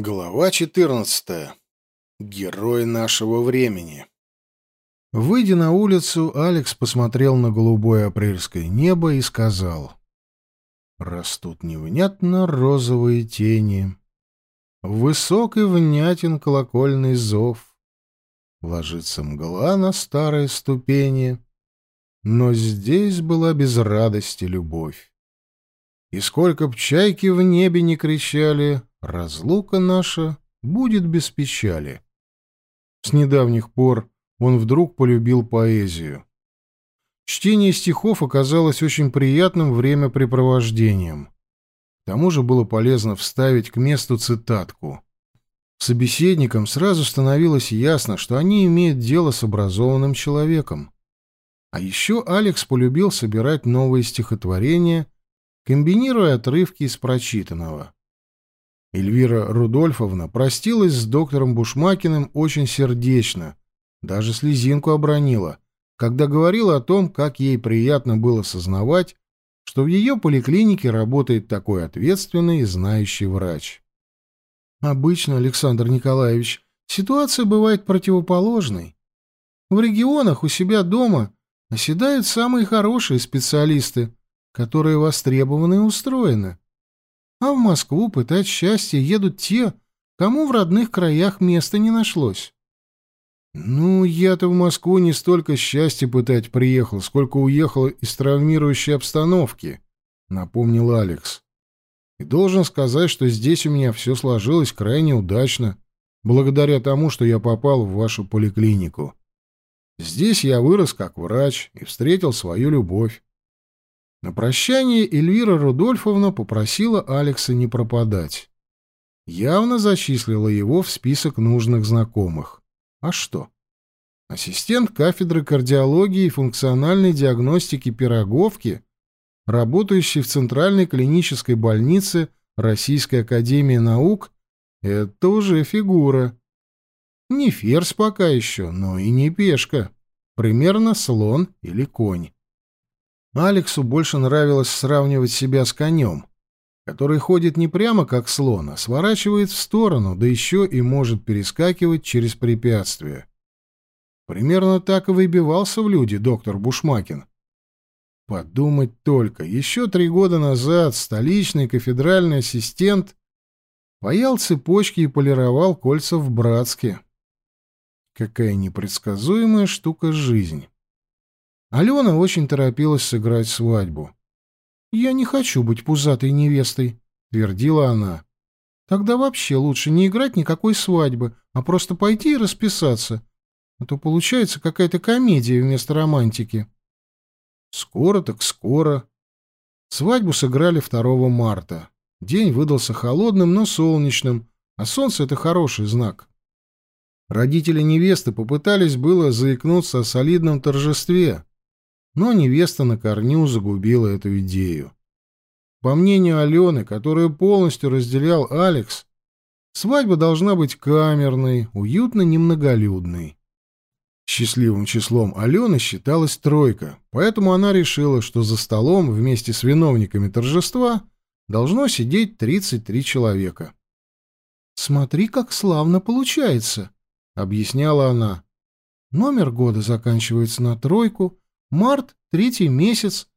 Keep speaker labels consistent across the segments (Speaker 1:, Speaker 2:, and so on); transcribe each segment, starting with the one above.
Speaker 1: Глава 14. Герой нашего времени. Выйдя на улицу, Алекс посмотрел на голубое апрельское небо и сказал: "Растут невнятно розовые тени. Высок и внятен колокольный зов. Ложится мгла на старые ступени, но здесь была без радости любовь. И сколько б чайки в небе не кричали, разлука наша будет без печали. С недавних пор он вдруг полюбил поэзию. Чтение стихов оказалось очень приятным времяпрепровождением. К тому же было полезно вставить к месту цитатку. Собеседникам сразу становилось ясно, что они имеют дело с образованным человеком. А еще Алекс полюбил собирать новые стихотворения, комбинируя отрывки из прочитанного. Эльвира Рудольфовна простилась с доктором Бушмакиным очень сердечно, даже слезинку обронила, когда говорила о том, как ей приятно было сознавать, что в ее поликлинике работает такой ответственный и знающий врач. Обычно, Александр Николаевич, ситуация бывает противоположной. В регионах у себя дома оседают самые хорошие специалисты, которые востребованы и устроены а в Москву пытать счастье едут те, кому в родных краях места не нашлось. «Ну, я-то в Москву не столько счастья пытать приехал, сколько уехал из травмирующей обстановки», — напомнил Алекс. «И должен сказать, что здесь у меня все сложилось крайне удачно, благодаря тому, что я попал в вашу поликлинику. Здесь я вырос как врач и встретил свою любовь. На прощание Эльвира Рудольфовна попросила Алекса не пропадать. Явно зачислила его в список нужных знакомых. А что? Ассистент кафедры кардиологии и функциональной диагностики Пироговки, работающий в Центральной клинической больнице Российской академии наук, это уже фигура. Не ферзь пока еще, но и не пешка. Примерно слон или конь. Алексу больше нравилось сравнивать себя с конем, который ходит не прямо как слон, а сворачивает в сторону, да еще и может перескакивать через препятствия. Примерно так и выбивался в люди доктор Бушмакин. Подумать только, еще три года назад столичный кафедральный ассистент паял цепочки и полировал кольца в Братске. Какая непредсказуемая штука жизнь. Алена очень торопилась сыграть свадьбу. «Я не хочу быть пузатой невестой», — твердила она. «Тогда вообще лучше не играть никакой свадьбы, а просто пойти и расписаться. А то получается какая-то комедия вместо романтики». Скоро так скоро. Свадьбу сыграли 2 марта. День выдался холодным, но солнечным, а солнце — это хороший знак. Родители невесты попытались было заикнуться о солидном торжестве, но невеста на корню загубила эту идею. По мнению Алены, которую полностью разделял Алекс, свадьба должна быть камерной, уютно немноголюдной. Счастливым числом Алены считалась тройка, поэтому она решила, что за столом вместе с виновниками торжества должно сидеть 33 человека. «Смотри, как славно получается», — объясняла она. «Номер года заканчивается на тройку, Март — третий месяц.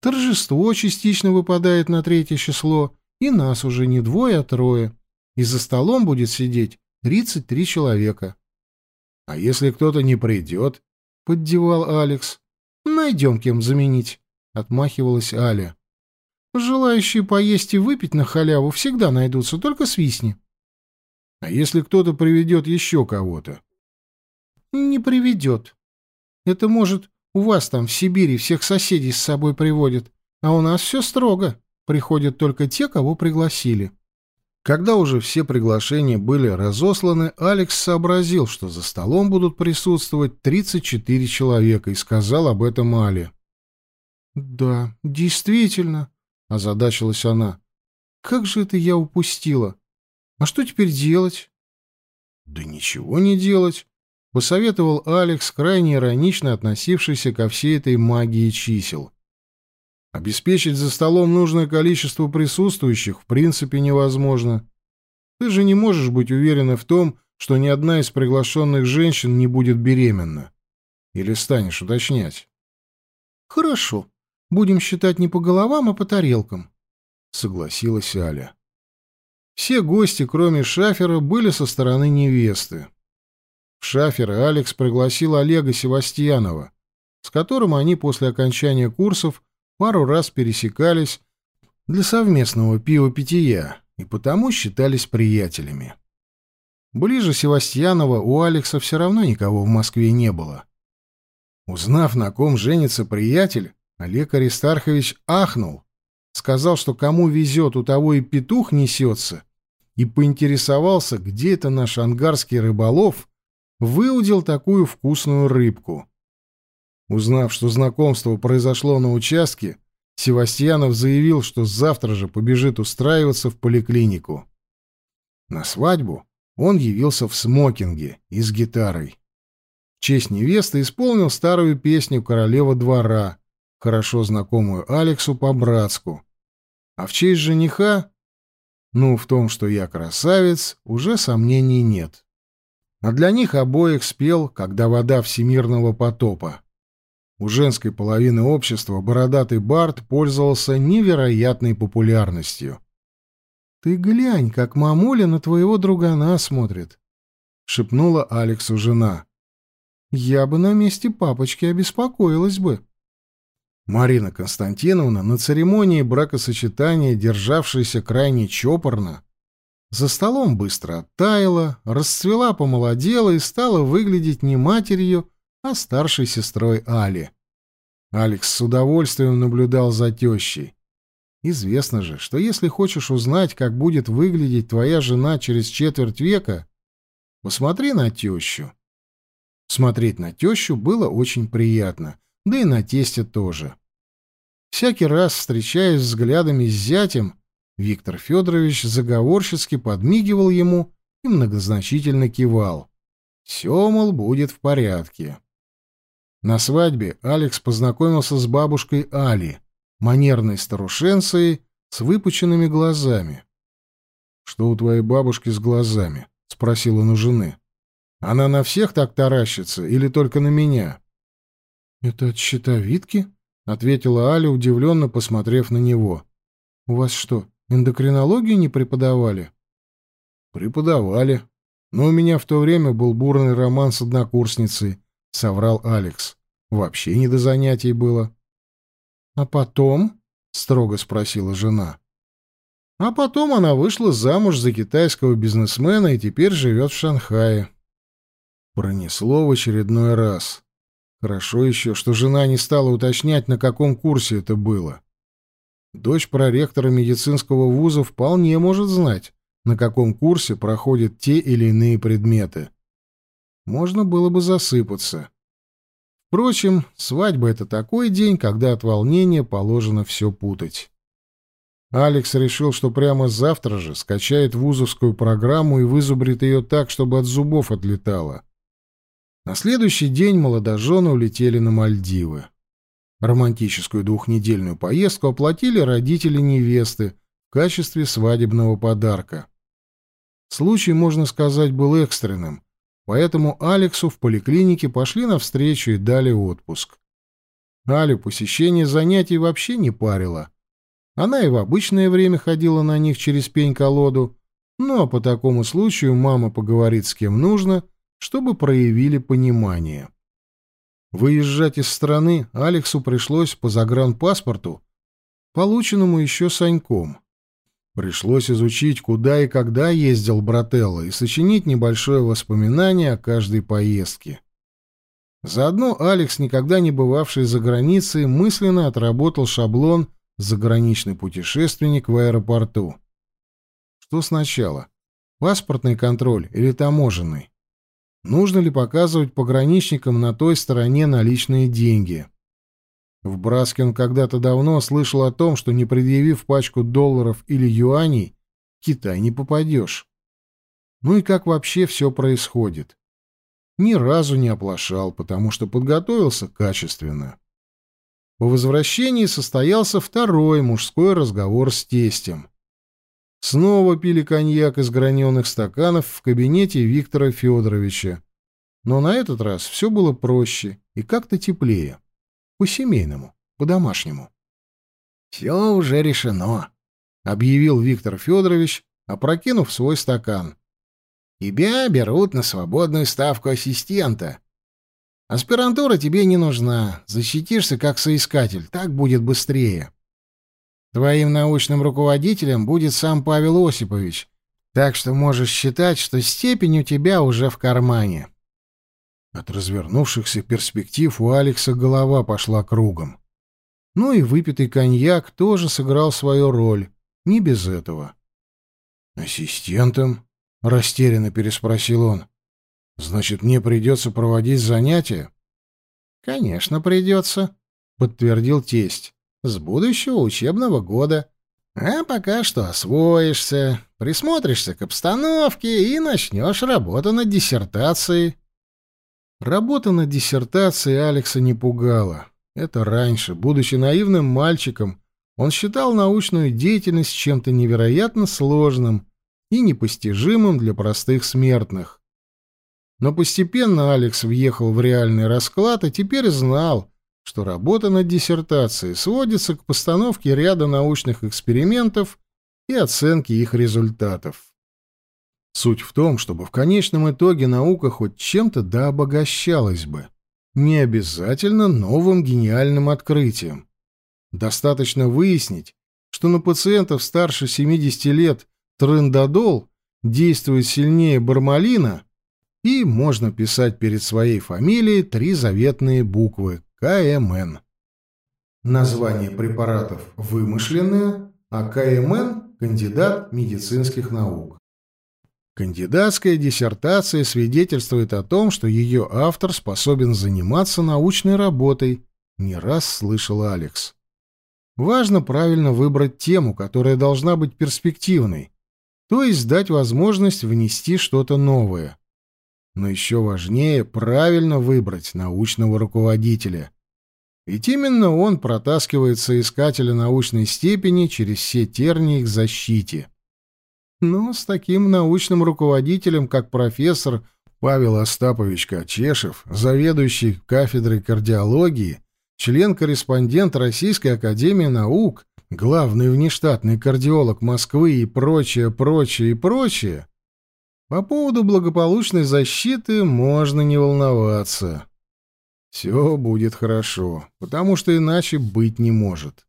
Speaker 1: Торжество частично выпадает на третье число, и нас уже не двое, а трое. И за столом будет сидеть тридцать три человека. — А если кто-то не придет? — поддевал Алекс. — Найдем кем заменить, — отмахивалась Аля. — Желающие поесть и выпить на халяву всегда найдутся, только свистни. — А если кто-то приведет еще кого-то? — Не приведет. Это может у вас там в Сибири всех соседей с собой приводят, а у нас все строго. Приходят только те, кого пригласили. Когда уже все приглашения были разосланы, Алекс сообразил, что за столом будут присутствовать 34 человека, и сказал об этом Але. «Да, действительно», — озадачилась она. «Как же это я упустила? А что теперь делать?» «Да ничего не делать посоветовал Алекс, крайне иронично относившийся ко всей этой магии чисел. Обеспечить за столом нужное количество присутствующих в принципе невозможно. Ты же не можешь быть уверена в том, что ни одна из приглашенных женщин не будет беременна. Или станешь уточнять?
Speaker 2: Хорошо. Будем считать не по головам, а по тарелкам, согласилась Аля.
Speaker 1: Все гости, кроме Шафера, были со стороны невесты. В Шафера Алекс пригласил Олега Севастьянова, с которым они после окончания курсов пару раз пересекались для совместного пива-питья и потому считались приятелями. Ближе Севастьянова у Алекса все равно никого в Москве не было. Узнав, на ком женится приятель, Олег Аристархович ахнул, сказал, что кому везет, у того и петух несется, и поинтересовался, где это наш ангарский рыболов выудил такую вкусную рыбку. Узнав, что знакомство произошло на участке, Севастьянов заявил, что завтра же побежит устраиваться в поликлинику. На свадьбу он явился в смокинге и с гитарой. В честь невесты исполнил старую песню «Королева двора», хорошо знакомую Алексу по-братску. А в честь жениха, ну, в том, что я красавец, уже сомнений нет. А для них обоих спел «Когда вода всемирного потопа». У женской половины общества бородатый Барт пользовался невероятной популярностью.
Speaker 2: «Ты глянь, как мамуля на твоего другана смотрит», — шепнула Алексу жена. «Я бы на месте папочки обеспокоилась бы».
Speaker 1: Марина Константиновна на церемонии бракосочетания, державшейся крайне чопорно, за столом быстро оттаяла, расцвела, помолодела и стала выглядеть не матерью, а старшей сестрой Али. Алекс с удовольствием наблюдал за тещей. Известно же, что если хочешь узнать, как будет выглядеть твоя жена через четверть века, посмотри на тещу. Смотреть на тещу было очень приятно, да и на тесте тоже. Всякий раз, встречаясь взглядами с зятем, Виктор Федорович заговорщицки подмигивал ему и многозначительно кивал. Все, мол, будет в порядке. На свадьбе Алекс познакомился с бабушкой Али, манерной старушенцей с выпученными глазами. «Что у твоей бабушки с глазами?» — спросил он у жены. «Она на всех так таращится или только на меня?»
Speaker 2: «Это от щитовидки?» — ответила Аля, удивленно посмотрев на него. «У вас что, эндокринологию не преподавали?»
Speaker 1: «Преподавали. Но у меня в то время был бурный роман с однокурсницей, — соврал Алекс. «Вообще не до занятий было».
Speaker 2: «А потом?» — строго спросила жена.
Speaker 1: «А потом она вышла замуж за китайского бизнесмена и теперь живет в Шанхае». Пронесло в очередной раз. Хорошо еще, что жена не стала уточнять, на каком курсе это было. Дочь проректора медицинского вуза вполне может знать, на каком курсе проходят те или иные предметы можно было бы засыпаться. Впрочем, свадьба — это такой день, когда от волнения положено все путать. Алекс решил, что прямо завтра же скачает вузовскую программу и вызубрит ее так, чтобы от зубов отлетало. На следующий день молодожены улетели на Мальдивы. Романтическую двухнедельную поездку оплатили родители невесты в качестве свадебного подарка. Случай, можно сказать, был экстренным, Поэтому Алексу в поликлинике пошли навстречу и дали отпуск. Алю посещение занятий вообще не парило. Она и в обычное время ходила на них через пень-колоду, ну а по такому случаю мама поговорит с кем нужно, чтобы проявили понимание. Выезжать из страны Алексу пришлось по загранпаспорту, полученному еще Саньком. Пришлось изучить, куда и когда ездил Брателло, и сочинить небольшое воспоминание о каждой поездке. Заодно Алекс, никогда не бывавший за границей, мысленно отработал шаблон «Заграничный путешественник в аэропорту». Что сначала? Паспортный контроль или таможенный? Нужно ли показывать пограничникам на той стороне наличные деньги? В Браске он когда-то давно слышал о том, что не предъявив пачку долларов или юаней, в Китай не попадешь. Ну и как вообще все происходит? Ни разу не оплошал, потому что подготовился качественно. По возвращении состоялся второй мужской разговор с тестем. Снова пили коньяк из граненых стаканов в кабинете Виктора Федоровича. Но на этот раз все было проще и как-то теплее. По-семейному, по-домашнему.
Speaker 2: «Все уже решено», — объявил Виктор Федорович, опрокинув свой стакан. «Тебя берут на свободную ставку ассистента. Аспирантура тебе не нужна, защитишься как соискатель, так будет быстрее. Твоим научным руководителем будет сам Павел Осипович, так что можешь считать, что степень у тебя уже в кармане».
Speaker 1: От развернувшихся перспектив у Алекса голова пошла кругом. Ну и выпитый коньяк тоже сыграл свою роль, не без этого. «Ассистентом?» — растерянно переспросил он. «Значит, мне придется проводить занятия?»
Speaker 2: «Конечно, придется», — подтвердил тесть. «С будущего учебного года. А пока что освоишься, присмотришься к обстановке и начнешь работу над диссертацией».
Speaker 1: Работа над диссертацией Алекса не пугала. Это раньше, будучи наивным мальчиком, он считал научную деятельность чем-то невероятно сложным и непостижимым для простых смертных. Но постепенно Алекс въехал в реальный расклад и теперь знал, что работа над диссертацией сводится к постановке ряда научных экспериментов и оценке их результатов. Суть в том, чтобы в конечном итоге наука хоть чем-то да обогащалась бы. Не обязательно новым гениальным открытием. Достаточно выяснить, что на пациентов старше 70 лет трендадол действует сильнее бармалина, и можно писать перед своей фамилией три заветные буквы КМН. Название препаратов вымышленное, а КМН – кандидат медицинских наук. Кандидатская диссертация свидетельствует о том, что ее автор способен заниматься научной работой, не раз слышал Алекс. Важно правильно выбрать тему, которая должна быть перспективной, то есть дать возможность внести что-то новое. Но еще важнее правильно выбрать научного руководителя. Ведь именно он протаскивает соискателя научной степени через все тернии к защите. Но с таким научным руководителем, как профессор Павел Остапович Качешев, заведующий кафедрой кардиологии, член-корреспондент Российской академии наук, главный внештатный кардиолог Москвы и прочее, прочее и прочее, по поводу благополучной защиты можно не волноваться. Все будет хорошо, потому что иначе быть не может.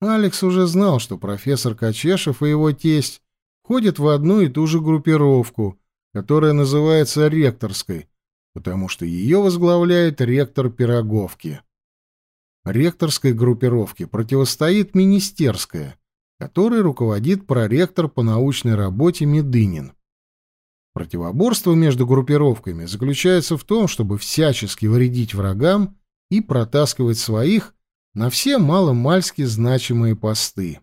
Speaker 1: Алекс уже знал, что профессор Качешев и его тесть входят в одну и ту же группировку, которая называется ректорской, потому что ее возглавляет ректор Пироговки. Ректорской группировке противостоит министерская, которой руководит проректор по научной работе Медынин. Противоборство между группировками заключается в том, чтобы всячески вредить врагам и протаскивать своих на все маломальски значимые посты.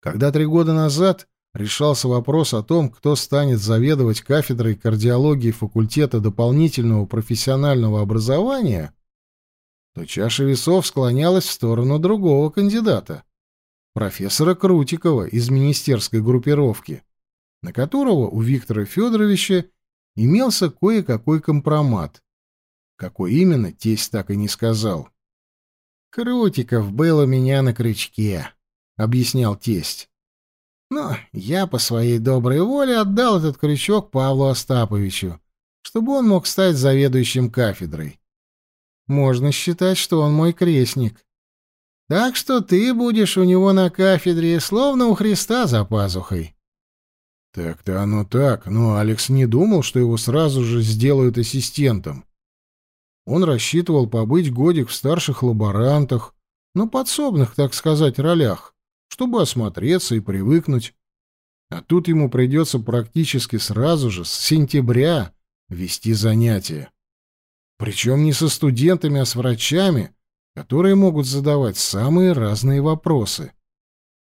Speaker 1: Когда три года назад решался вопрос о том, кто станет заведовать кафедрой кардиологии факультета дополнительного профессионального образования, то чаша весов склонялась в сторону другого кандидата, профессора Крутикова из министерской группировки, на которого у Виктора Федоровича имелся кое-какой компромат. Какой именно, тесть так и не сказал.
Speaker 2: «Крутиков был у меня на крючке», — объяснял тесть. Но я по своей доброй воле отдал этот крючок Павлу Остаповичу, чтобы он мог стать заведующим кафедрой. Можно считать, что он мой крестник. Так что ты будешь у него на кафедре, словно у Христа за пазухой.
Speaker 1: Так-то оно так, но Алекс не думал, что его сразу же сделают ассистентом. Он рассчитывал побыть годик в старших лаборантах, на подсобных, так сказать, ролях чтобы осмотреться и привыкнуть. А тут ему придется практически сразу же, с сентября, вести занятия. Причем не со студентами, а с врачами, которые могут задавать самые разные вопросы.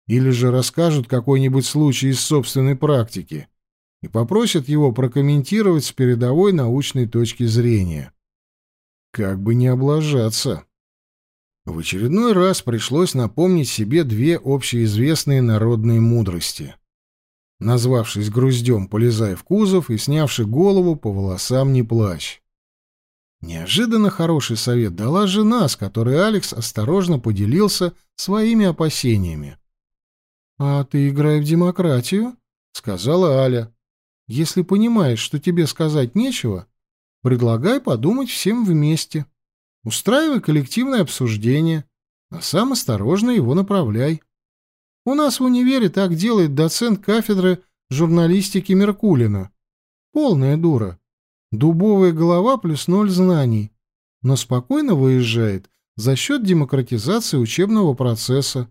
Speaker 1: Или же расскажут какой-нибудь случай из собственной практики и попросят его прокомментировать с передовой научной точки зрения. Как бы не облажаться. В очередной раз пришлось напомнить себе две общеизвестные народные мудрости. Назвавшись груздем, полезай в кузов и снявши голову, по волосам не плачь. Неожиданно хороший совет дала жена, с которой Алекс осторожно поделился своими опасениями. «А ты играй в демократию», — сказала Аля. «Если понимаешь, что тебе сказать нечего, предлагай подумать всем вместе. Устраивай коллективное обсуждение, а сам осторожно его направляй. У нас в универе так делает доцент кафедры журналистики Меркулина. Полная дура. Дубовая голова плюс ноль знаний. Но спокойно выезжает за счет демократизации учебного процесса.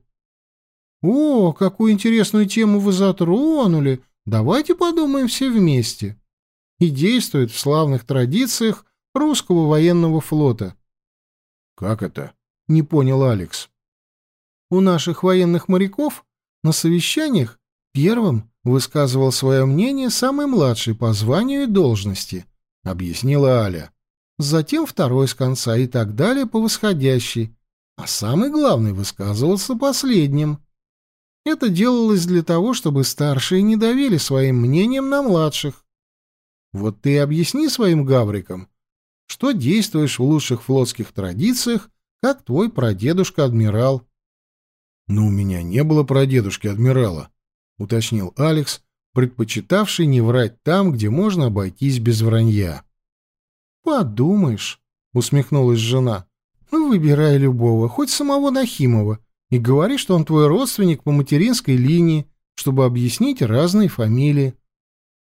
Speaker 1: «О, какую интересную тему вы затронули! Давайте подумаем все вместе!» И действует в славных традициях русского военного флота.
Speaker 2: «Как это?»
Speaker 1: — не понял Алекс. «У наших военных моряков на совещаниях первым высказывал свое мнение самый младший по званию и должности», — объяснила Аля. «Затем второй с конца и так далее по восходящей, а самый главный высказывался последним». Это делалось для того, чтобы старшие не давили своим мнением на младших. Вот ты объясни своим гаврикам, что действуешь в лучших флотских традициях, как твой прадедушка-адмирал.
Speaker 2: — Но у меня не было прадедушки-адмирала, — уточнил Алекс, предпочитавший не врать там, где можно обойтись без вранья.
Speaker 1: — Подумаешь, — усмехнулась жена, — ну, выбирай любого, хоть самого Нахимова, и говори, что он твой родственник по материнской линии, чтобы объяснить разные фамилии.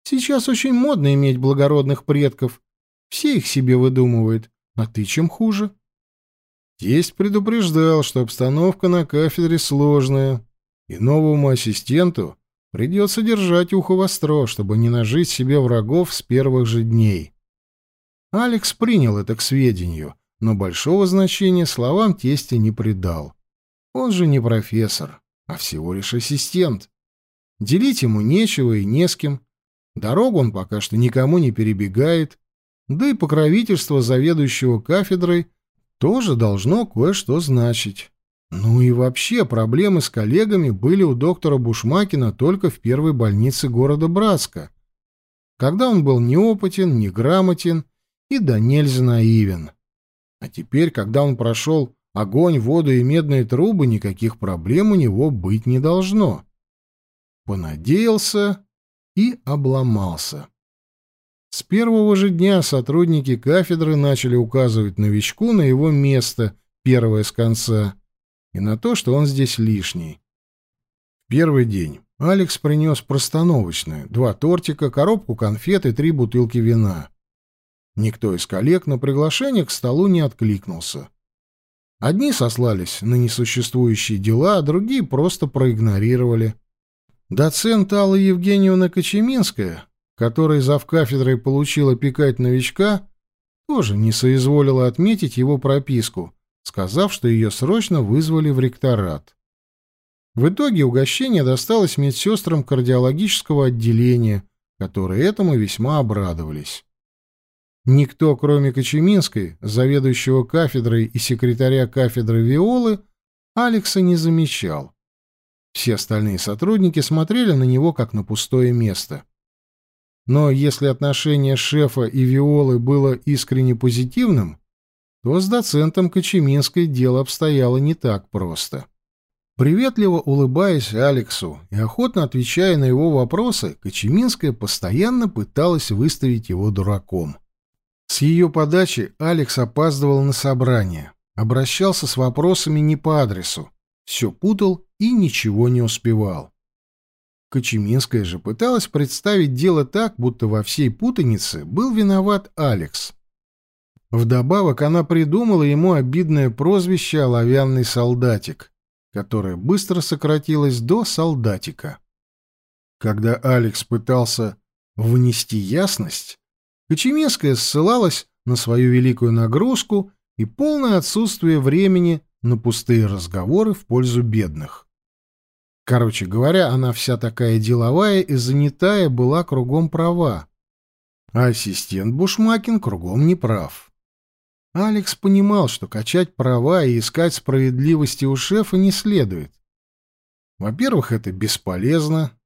Speaker 1: Сейчас очень модно иметь благородных предков. Все их себе выдумывают. А ты чем хуже?
Speaker 2: Тесть предупреждал, что обстановка на кафедре сложная, и новому ассистенту придется держать ухо востро, чтобы не нажить себе врагов с первых же дней. Алекс принял это к сведению, но большого значения словам тестя не придал. Он же не профессор, а всего лишь ассистент. Делить ему нечего и не с кем. Дорогу он пока что никому не перебегает, да и покровительство заведующего кафедрой тоже должно кое-что значить. Ну и вообще проблемы с коллегами были у доктора Бушмакина только в первой больнице города Братска, когда он был неопытен, неграмотен и до нельзя наивен. А теперь, когда он прошел огонь, воду и медные трубы, никаких проблем у него быть не должно. Понадеялся и обломался. С первого же дня сотрудники кафедры начали указывать новичку на его место, первое с конца, и на то, что он здесь лишний. В первый день Алекс принес простановочное, два тортика, коробку конфет и три бутылки вина. Никто из коллег на приглашение к столу не откликнулся. Одни сослались на несуществующие дела, а другие просто проигнорировали. Доцент Алла Евгеньевна Кочеминская, которая завкафедрой получила пекать новичка, тоже не соизволила отметить его прописку, сказав, что ее срочно вызвали в ректорат. В итоге угощение досталось медсестрам кардиологического отделения, которые этому весьма обрадовались. Никто, кроме Кочеминской, заведующего кафедрой и секретаря кафедры Виолы, Алекса не замечал. Все остальные сотрудники смотрели на него как на пустое место. Но если отношение шефа и Виолы было искренне позитивным, то с доцентом Кочеминской дело обстояло не так просто. Приветливо улыбаясь Алексу и охотно отвечая на его вопросы, Кочеминская постоянно пыталась выставить его дураком. С ее подачи Алекс опаздывал на собрание, обращался с вопросами не по адресу, все путал и ничего не успевал. Кочеминская же пыталась представить дело так, будто во всей путанице был виноват Алекс. Вдобавок она придумала ему обидное прозвище «Оловянный солдатик», которое быстро сократилось до «солдатика». Когда Алекс пытался внести ясность, Кочеминская ссылалась на свою великую нагрузку и полное отсутствие времени на пустые разговоры в пользу бедных. Короче говоря, она вся такая деловая и занятая была кругом права, а ассистент Бушмакин кругом неправ.
Speaker 1: Алекс понимал, что качать права и искать справедливости у шефа не следует. Во-первых, это бесполезно.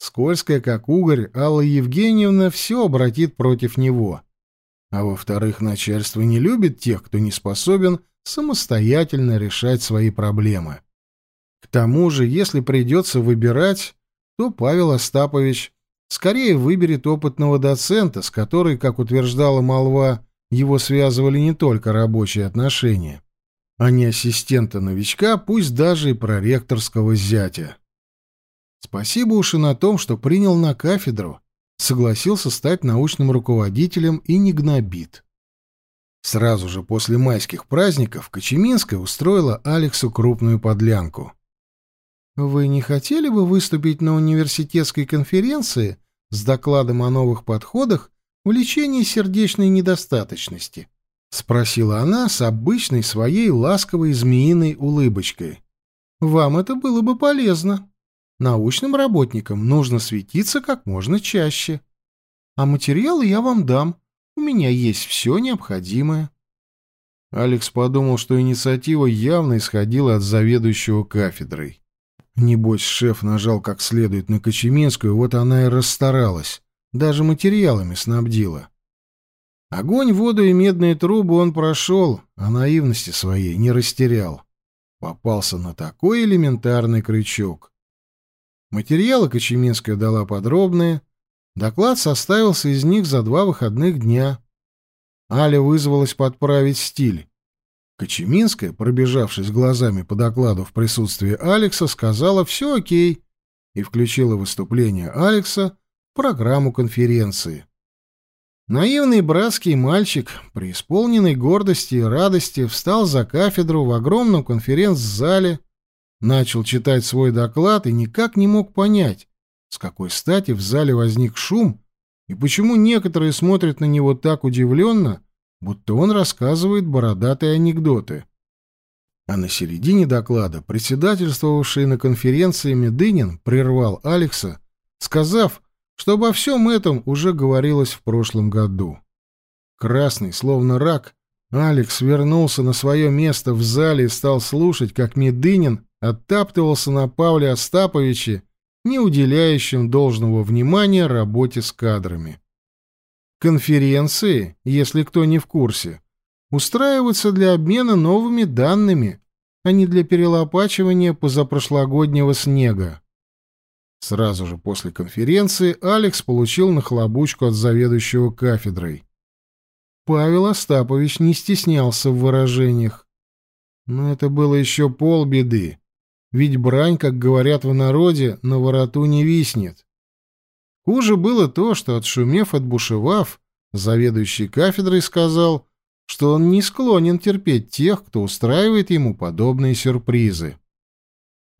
Speaker 1: Скользкая, как угорь, Алла Евгеньевна все обратит против него. А во-вторых, начальство не любит тех, кто не способен самостоятельно решать свои проблемы. К тому же, если придется выбирать, то Павел Остапович скорее выберет опытного доцента, с которой, как утверждала молва, его связывали не только рабочие отношения, а не ассистента-новичка, пусть даже и проректорского зятя. Спасибо уж и на том, что принял на кафедру, согласился стать научным руководителем и не гнобит. Сразу же после майских праздников Кочеминская устроила Алексу крупную подлянку. «Вы не хотели бы выступить на университетской конференции с докладом о новых подходах в лечении сердечной недостаточности?» — спросила она с обычной своей ласковой змеиной улыбочкой. «Вам это было бы полезно. Научным работникам нужно светиться как можно чаще. А материалы я вам дам. У меня есть все необходимое». Алекс подумал, что инициатива явно исходила от заведующего кафедрой. Небось, шеф нажал как следует на Кочеминскую, вот она и расстаралась. Даже материалами снабдила. Огонь, воду и медные трубы он прошел, а наивности своей не растерял. Попался на такой элементарный крючок. Материалы Кочеминская дала подробные. Доклад составился из них за два выходных дня. Аля вызвалась подправить стиль. Кочеминская, пробежавшись глазами по докладу в присутствии Алекса, сказала «все окей» и включила выступление Алекса в программу конференции. Наивный братский мальчик, преисполненный гордости и радости, встал за кафедру в огромном конференц-зале, начал читать свой доклад и никак не мог понять, с какой стати в зале возник шум и почему некоторые смотрят на него так удивленно, будто он рассказывает бородатые анекдоты. А на середине доклада председательствовавший на конференции Медынин прервал Алекса, сказав, что обо всем этом уже говорилось в прошлом году. Красный, словно рак, Алекс вернулся на свое место в зале и стал слушать, как Медынин оттаптывался на Павле Остаповиче, не уделяющем должного внимания работе с кадрами. Конференции, если кто не в курсе, устраиваются для обмена новыми данными, а не для перелопачивания позапрошлогоднего снега. Сразу же после конференции Алекс получил нахлобучку от заведующего кафедрой. Павел Остапович не стеснялся в выражениях. Но это было еще полбеды, ведь брань, как говорят в народе, на вороту не виснет. Хуже было то, что, отшумев, отбушевав, заведующий кафедрой сказал, что он не склонен терпеть тех, кто устраивает ему подобные сюрпризы.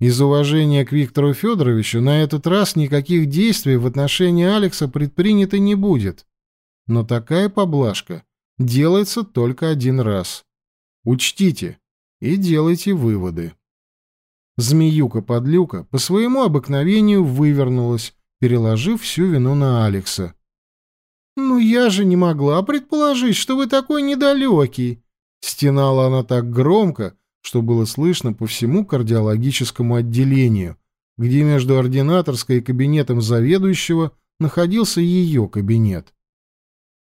Speaker 1: Из уважения к Виктору Федоровичу на этот раз никаких действий в отношении Алекса предпринято не будет. Но такая поблажка делается только один раз. Учтите и делайте выводы. Змеюка-подлюка по своему обыкновению вывернулась, переложив всю вину на Алекса. «Ну я же не могла предположить, что вы такой недалекий!» Стенала она так громко, что было слышно по всему кардиологическому отделению, где между ординаторской и кабинетом заведующего находился ее кабинет.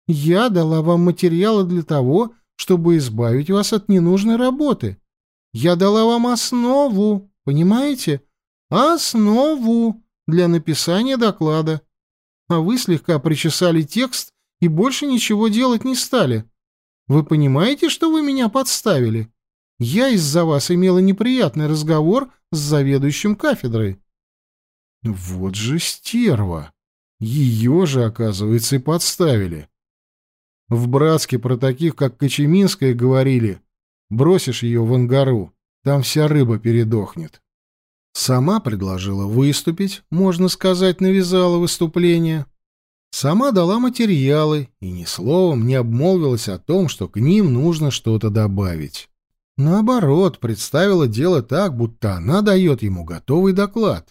Speaker 1: «Я дала вам материалы для того, чтобы избавить вас от ненужной работы. Я дала вам основу, понимаете? Основу!» для написания доклада. А вы слегка причесали текст и больше ничего делать не стали. Вы понимаете, что вы меня подставили? Я из-за вас имела неприятный разговор с заведующим кафедрой. Вот же стерва! Ее же, оказывается, и подставили. В Братске про таких, как Кочеминская, говорили, бросишь ее в ангару, там вся рыба передохнет. Сама предложила выступить, можно сказать, навязала выступление. Сама дала материалы и ни словом не обмолвилась о том, что к ним нужно что-то добавить. Наоборот, представила дело так, будто она дает ему готовый доклад.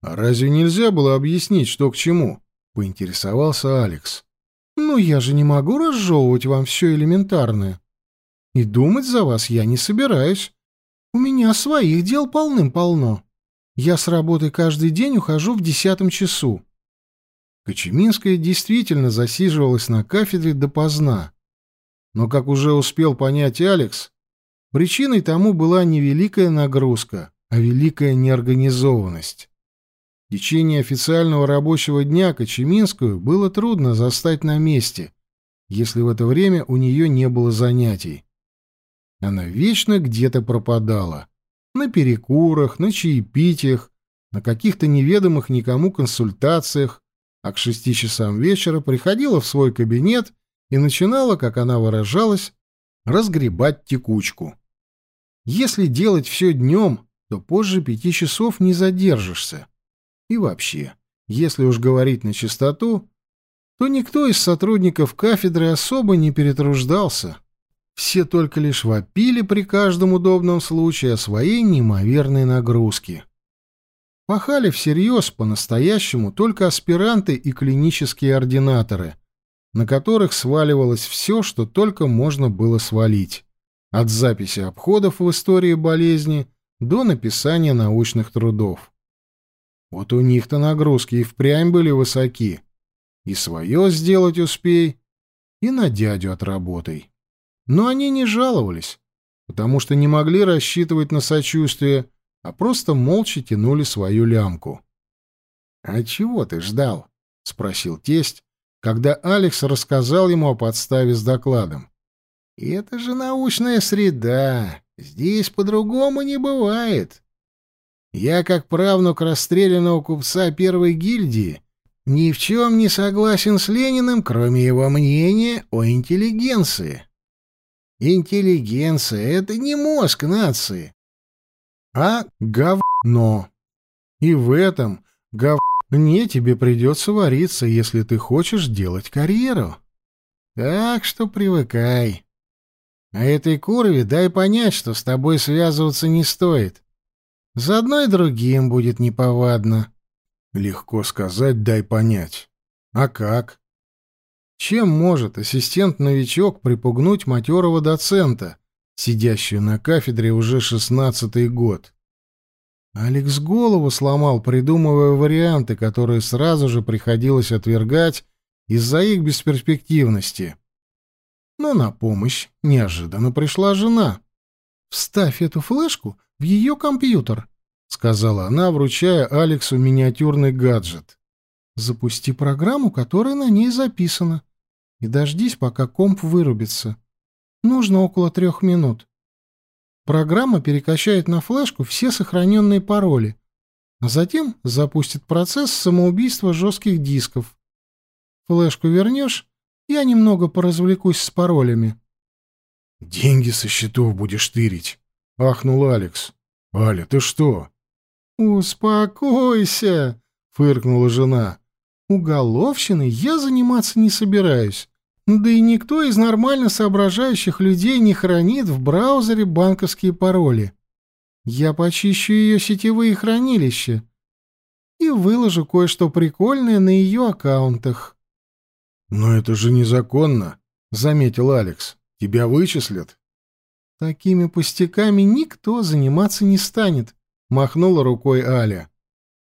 Speaker 1: «А разве нельзя было объяснить, что к чему?» — поинтересовался Алекс. «Ну, я же не могу разжевывать вам все элементарное», И думать за вас я не собираюсь. У меня своих дел полным-полно. Я с работы каждый день ухожу в десятом часу. Кочеминская действительно засиживалась на кафедре допоздна. Но, как уже успел понять Алекс, причиной тому была не великая нагрузка, а великая неорганизованность. В течение официального рабочего дня Кочеминскую было трудно застать на месте, если в это время у нее не было занятий. Она вечно где-то пропадала. На перекурах, на чаепитиях, на каких-то неведомых никому консультациях, а к шести часам вечера приходила в свой кабинет и начинала, как она выражалась, разгребать текучку. Если делать все днем, то позже пяти часов не задержишься. И вообще, если уж говорить на чистоту, то никто из сотрудников кафедры особо не перетруждался. Все только лишь вопили при каждом удобном случае о своей неимоверной нагрузке. Пахали всерьез, по-настоящему, только аспиранты и клинические ординаторы, на которых сваливалось все, что только можно было свалить. От записи обходов в истории болезни до написания научных трудов. Вот у них-то нагрузки и впрямь были высоки. И свое сделать успей, и на дядю отработай. Но они не жаловались, потому что не могли рассчитывать на сочувствие, а просто молча тянули свою лямку. «А чего ты ждал?» — спросил тесть, когда Алекс рассказал ему о подставе с докладом. «Это же научная среда. Здесь по-другому не бывает. Я, как правнук расстрелянного купца первой гильдии, ни в чем не согласен с Лениным, кроме его мнения о интеллигенции. Интеллигенция — это не мозг нации, а говно. И в этом говне тебе придется вариться, если ты хочешь делать карьеру. Так что привыкай. А этой курве дай понять, что с тобой связываться не стоит. Заодно и другим будет неповадно. Легко сказать, дай понять. А как? Чем может ассистент-новичок припугнуть матерого доцента, сидящую на кафедре уже шестнадцатый год? Алекс голову сломал, придумывая варианты, которые сразу же приходилось отвергать из-за их бесперспективности. Но на помощь неожиданно пришла жена. «Вставь эту флешку в ее компьютер», — сказала она, вручая Алексу миниатюрный гаджет. «Запусти программу, которая на ней записана и дождись, пока комп вырубится. Нужно около трех минут. Программа перекачает на флешку все сохраненные пароли, а затем запустит процесс самоубийства жестких дисков. Флешку вернешь, я немного поразвлекусь с паролями. «Деньги со счетов будешь тырить», — ахнул Алекс. «Аля, ты что?» «Успокойся», — фыркнула жена. «Уголовщиной я заниматься не собираюсь. Да и никто из нормально соображающих людей не хранит в браузере банковские пароли. Я почищу ее сетевые хранилища и выложу кое-что прикольное на ее аккаунтах.
Speaker 2: «Но это же незаконно», — заметил Алекс. «Тебя вычислят».
Speaker 1: «Такими пустяками никто заниматься не станет», — махнула рукой Аля.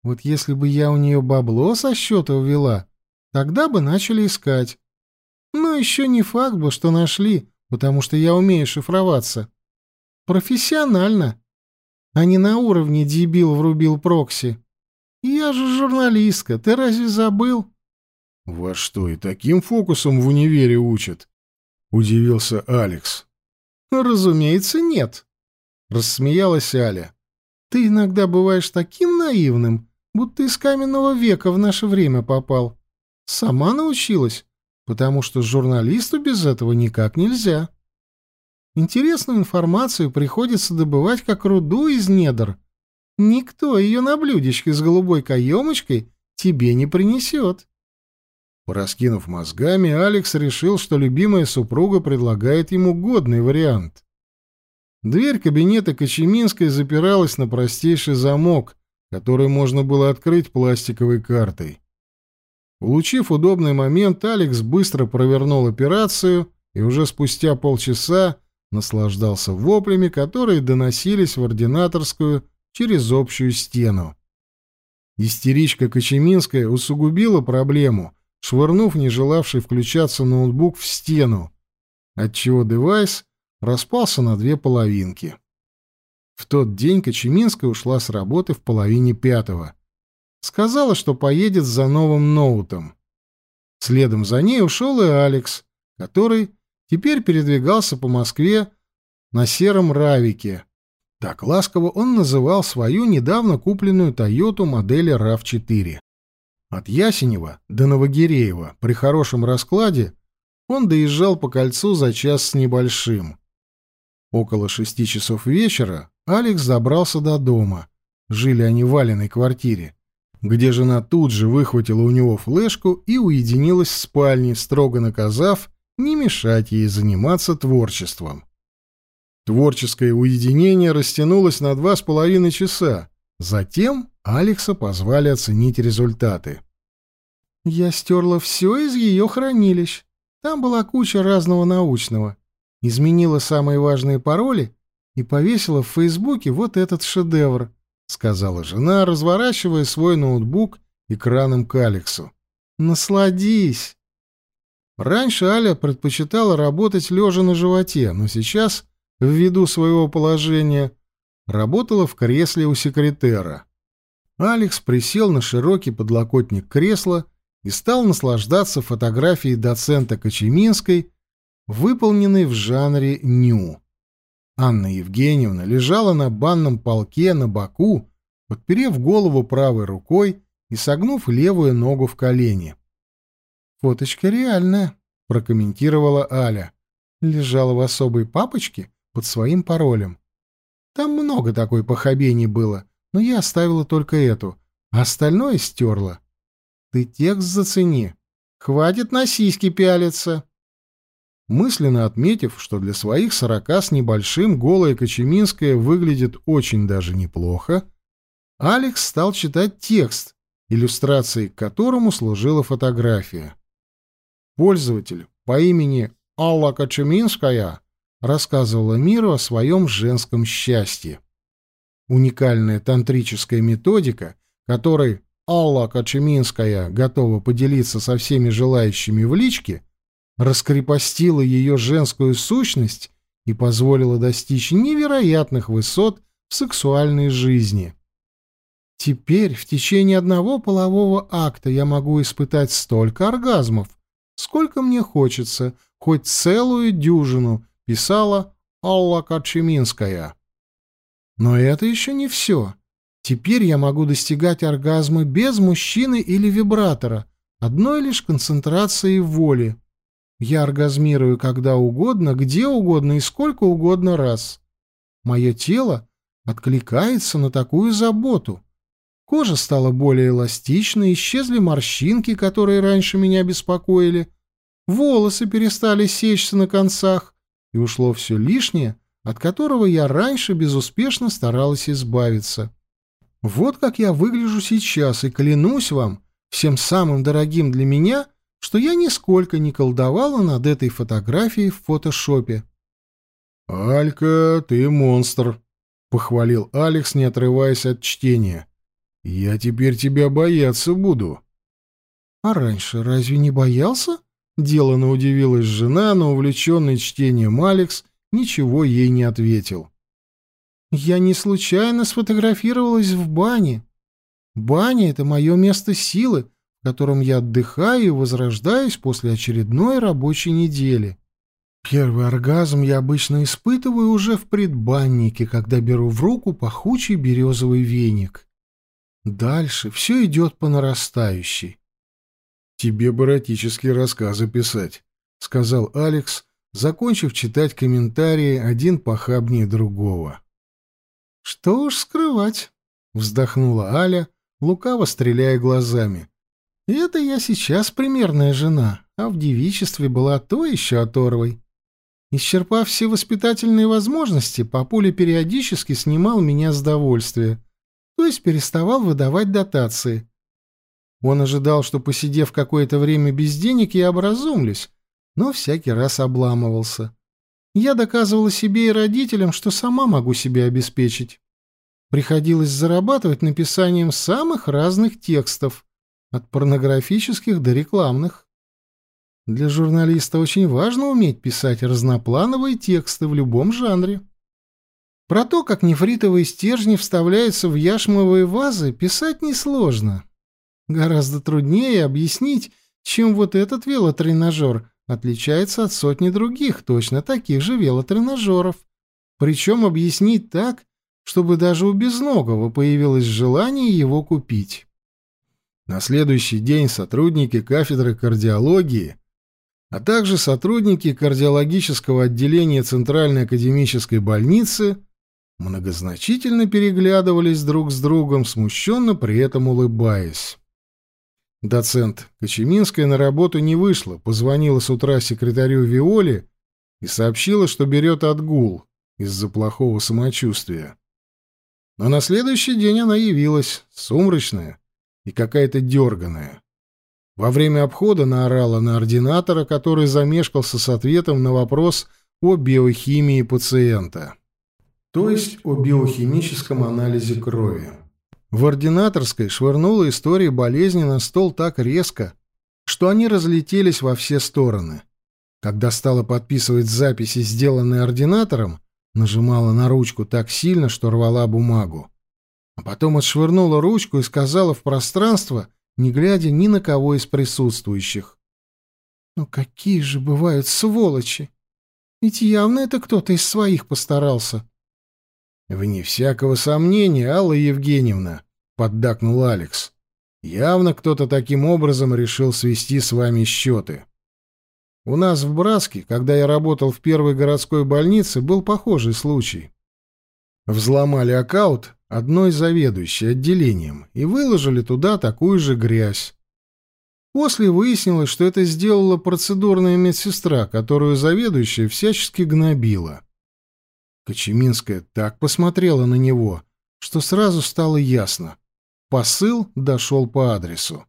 Speaker 1: «Вот если бы я у нее бабло со счета увела, тогда бы начали искать. Но еще не факт бы, что нашли, потому что я умею шифроваться. Профессионально, а не на уровне дебил врубил прокси. Я же журналистка, ты разве забыл?
Speaker 2: — Во что, и таким фокусом в универе учат? — удивился Алекс.
Speaker 1: — Разумеется, нет, — рассмеялась Аля. — Ты иногда бываешь таким наивным, будто из каменного века в наше время попал. Сама научилась потому что журналисту без этого никак нельзя. Интересную информацию приходится добывать как руду из недр. Никто ее на блюдечке с голубой каемочкой тебе не принесет.
Speaker 2: Пораскинув мозгами, Алекс решил, что любимая супруга предлагает ему годный вариант. Дверь кабинета Кочеминской запиралась на простейший замок, который можно было открыть пластиковой картой. Улучив удобный момент, Алекс быстро провернул операцию и уже спустя полчаса
Speaker 1: наслаждался воплями, которые доносились в ординаторскую через общую стену. Истеричка Кочеминская усугубила проблему, швырнув не желавший включаться ноутбук в стену, отчего девайс распался на две половинки. В тот день Кочеминская ушла с работы в половине пятого. Сказала, что поедет за новым ноутом. Следом за ней ушел и Алекс, который теперь передвигался по Москве на сером «Равике». Так ласково он называл свою недавно купленную «Тойоту» модели RAV4. От Ясенева до Новогиреева при хорошем раскладе он доезжал по кольцу за час с небольшим. Около шести часов вечера Алекс добрался до дома. Жили они в Валиной квартире, где жена тут же выхватила у него флешку и уединилась в спальне, строго наказав не мешать ей заниматься творчеством. Творческое уединение растянулось на два с половиной часа. Затем Алекса позвали оценить результаты. «Я стерла все из ее хранилищ. Там была куча разного научного. Изменила самые важные пароли и повесила в Фейсбуке вот этот шедевр», — сказала жена, разворачивая свой ноутбук экраном к Алексу. «Насладись!» Раньше Аля предпочитала работать лежа на животе, но сейчас, ввиду своего положения, работала в кресле у секретера. Алекс присел на широкий подлокотник кресла и стал наслаждаться фотографией доцента Кочеминской, выполненной в жанре «ню». Анна Евгеньевна лежала на банном полке на боку, подперев голову правой рукой и согнув левую ногу в колени. «Фоточка реальная», — прокомментировала Аля. Лежала в особой папочке под своим паролем. Там много такой похабений было, но я оставила только эту, а остальное стерла. Ты текст зацени. Хватит на сиськи пялиться. Мысленно отметив, что для своих сорока с небольшим голая Кочеминская выглядит очень даже неплохо, Алекс стал читать текст, иллюстрацией к которому служила фотография. Пользователь по имени Алла Кочеминская рассказывала миру о своем женском счастье. Уникальная тантрическая методика, которой Алла Кочеминская готова поделиться со всеми желающими в личке, раскрепостила ее женскую сущность и позволила достичь невероятных высот в сексуальной жизни. Теперь в течение одного полового акта я могу испытать столько оргазмов, сколько мне хочется, хоть целую дюжину, писала Алла Кочеминская. Но это еще не все. Теперь я могу достигать оргазма без мужчины или вибратора, одной лишь концентрацией воли. Я оргазмирую когда угодно, где угодно и сколько угодно раз. Мое тело откликается на такую заботу. Кожа стала более эластичной, исчезли морщинки, которые раньше меня беспокоили. Волосы перестали сечься на концах, и ушло все лишнее, от которого я раньше безуспешно старалась избавиться. Вот как я выгляжу сейчас, и клянусь вам, всем самым дорогим для меня, что я нисколько не колдовала над этой фотографией в фотошопе.
Speaker 2: «Алька, ты монстр», — похвалил Алекс, не отрываясь от чтения. «Я теперь тебя бояться буду».
Speaker 1: «А раньше разве не боялся?» Делано удивилась жена, но увлеченный чтением Алекс ничего ей не ответил. «Я не случайно сфотографировалась в бане. Баня — это мое место силы, в котором я отдыхаю и возрождаюсь после очередной рабочей недели. Первый оргазм я обычно испытываю уже в предбаннике, когда беру в руку пахучий березовый веник. Дальше все идет по нарастающей.
Speaker 2: «Тебе бы эротические рассказы писать», — сказал Алекс, закончив читать комментарии один похабнее другого.
Speaker 1: «Что уж скрывать», — вздохнула Аля, лукаво стреляя глазами. «Это я сейчас примерная жена, а в девичестве была то еще оторвой. Исчерпав все воспитательные возможности, папуля периодически снимал меня с довольствия, то есть переставал выдавать дотации. Он ожидал, что, посидев какое-то время без денег, я образумлюсь, но всякий раз обламывался.
Speaker 3: Я доказывала себе и родителям, что сама могу себя обеспечить. Приходилось зарабатывать написанием самых разных текстов, от порнографических до рекламных. Для журналиста очень важно уметь писать разноплановые тексты в любом жанре. Про то, как нефритовые стержни вставляются в яшмовые вазы, писать несложно. Гораздо труднее объяснить, чем вот этот велотренажер отличается от сотни других, точно таких же велотренажеров. Причем объяснить так, чтобы даже у безногого появилось желание его купить.
Speaker 1: На следующий день сотрудники кафедры кардиологии, а также сотрудники кардиологического отделения Центральной академической больницы многозначительно переглядывались друг с другом, смущенно при этом улыбаясь. Доцент Кочеминская на работу не вышла, позвонила с утра секретарю Виоле и сообщила, что берет отгул из-за плохого самочувствия. Но на следующий день она явилась, сумрачная и какая-то дерганая. Во время обхода наорала на ординатора, который замешкался с ответом на вопрос о биохимии пациента. То есть о биохимическом анализе крови. В ординаторской швырнула истории болезни на стол так резко, что они разлетелись во все стороны. Когда стала подписывать записи, сделанные ординатором, нажимала на ручку так сильно, что рвала бумагу. А потом отшвырнула ручку и сказала в пространство, не глядя ни на кого из присутствующих. «Ну какие же бывают сволочи! Ведь явно это кто-то из своих постарался. «Вне всякого сомнения, Алла Евгеньевна», — поддакнул Алекс. «Явно кто-то таким образом решил свести с вами счеты. У нас в Браске, когда я работал в первой городской больнице, был похожий случай. Взломали аккаунт одной заведующей отделением и выложили туда такую же грязь. После выяснилось, что это сделала процедурная медсестра, которую заведующая всячески гнобила. Кочеминская так посмотрела на него, что сразу стало ясно. Посыл дошел по адресу.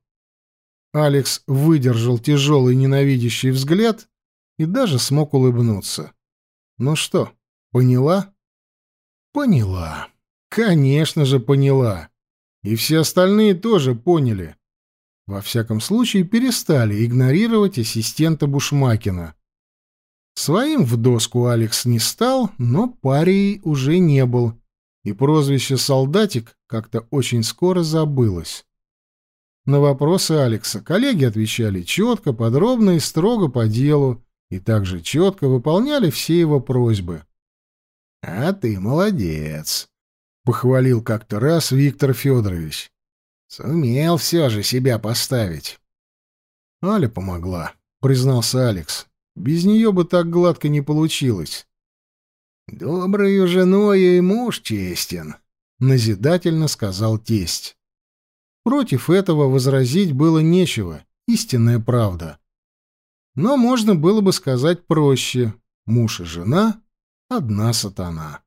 Speaker 1: Алекс выдержал тяжелый ненавидящий взгляд и даже смог улыбнуться. «Ну что, поняла?» «Поняла. Конечно же, поняла. И все остальные тоже поняли. Во всяком случае, перестали игнорировать ассистента Бушмакина. Своим в доску Алекс не стал, но парией уже не был, и прозвище «солдатик» как-то очень скоро забылось. На вопросы Алекса коллеги отвечали четко, подробно и строго по делу, и также четко выполняли все его просьбы. «А ты молодец», — похвалил как-то раз Виктор Федорович. «Сумел все же себя поставить». «Аля помогла», — признался Алекс. Без нее бы так гладко не получилось. «Доброю женой и муж честен», — назидательно сказал тесть. Против этого возразить было нечего, истинная правда. Но можно было бы сказать проще. Муж и жена — одна сатана.